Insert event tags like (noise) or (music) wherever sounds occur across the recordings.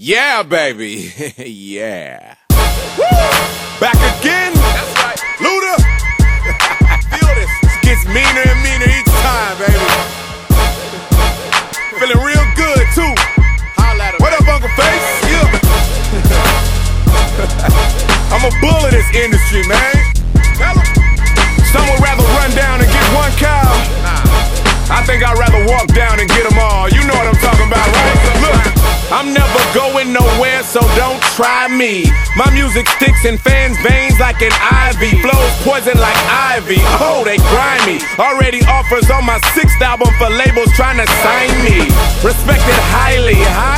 Yeah, baby. (laughs) yeah. Back again. That's right. Luda. (laughs) Feel this. It gets meaner and meaner each time, baby. Feeling real good, too. Holla at him. What up, Uncle Face? Yeah. (laughs) I'm a bull of this industry, man. Some would rather run down and get one cow. I think I'd rather walk down and get them all. You know what I'm talking about, right? I'm never going nowhere, so don't try me. My music sticks in fans' veins like an ivy. Flows poison like ivy. Oh, they grimy. Already offers on my sixth album for labels trying to sign me. Respected highly. Hi,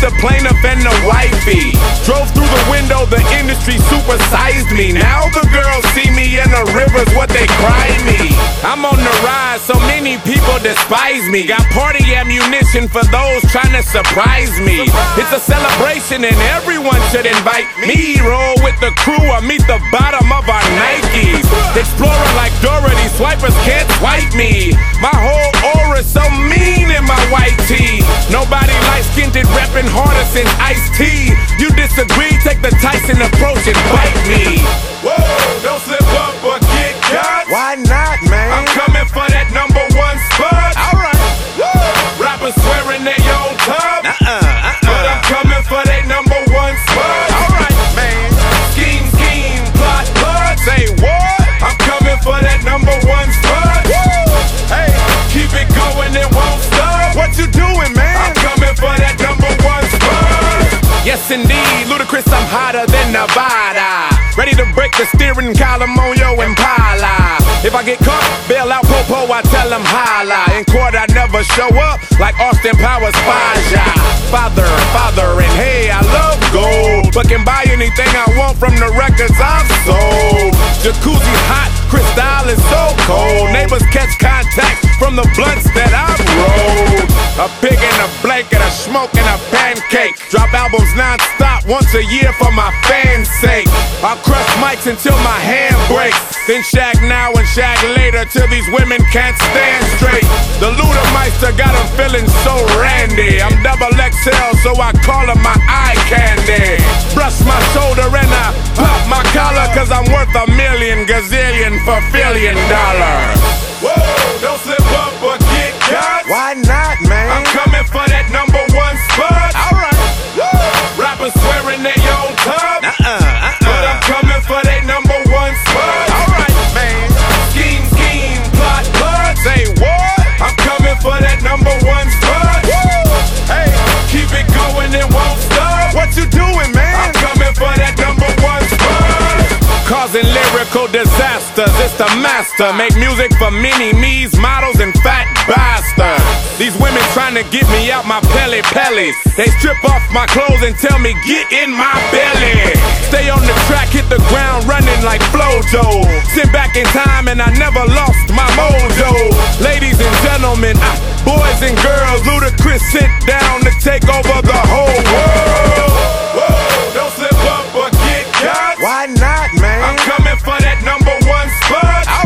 the plaintiff and the wifey. Drove through the window, the industry supersized me. Now the girls see me in the rivers, what they cry me. I'm on the rise, so many people despise me. Got party ammunition for those trying to surprise me. It's a celebration and everyone should invite me. Roll with the crew or meet the bottom of our Nikes. Explorer like Dorothy, swipers can't swipe me. My whole aura's so mean in my white tee. Nobody it, reppin' harder since Ice T. You disagree, take the Tyson approach and bite Yes, indeed, Ludacris, I'm hotter than Nevada. Ready to break the steering column on your Impala. If I get caught, bail out Popo, I tell him holla. In court, I never show up like Austin Powers Faja. Father, father, and hey, I love gold. But can buy anything I want from the records I've sold. Jacuzzi hot, crystal is so cold. Neighbors catch contact from the blunts that I've rolled. A pig in a blanket, a smoke and a pancake. Drop albums non-stop once a year for my fans' sake. I'll crush mics until my hand breaks. Then shag now and shag later till these women can't stand straight. The Ludameister got them feeling so randy. I'm double XL, so I call him my eye candy. Brush my shoulder and I pop my collar, cause I'm worth a million gazillion for billion dollars. It won't stop. What you doing, man? I'm coming for that number one spot. Causing lyrical disasters, it's the master. Make music for mini me's, models, and fat bastards. These women trying to get me out my pelly pelly. They strip off my clothes and tell me, get in my belly. Stay on the track, hit the ground running like Flojo. Sit back in time and I never lost my mojo. Ladies and gentlemen, ah, Boys and girls, Ludacris, sit down to take over the whole world. Whoa, don't slip up or get cut. Why not, man? I'm coming for that number one spot.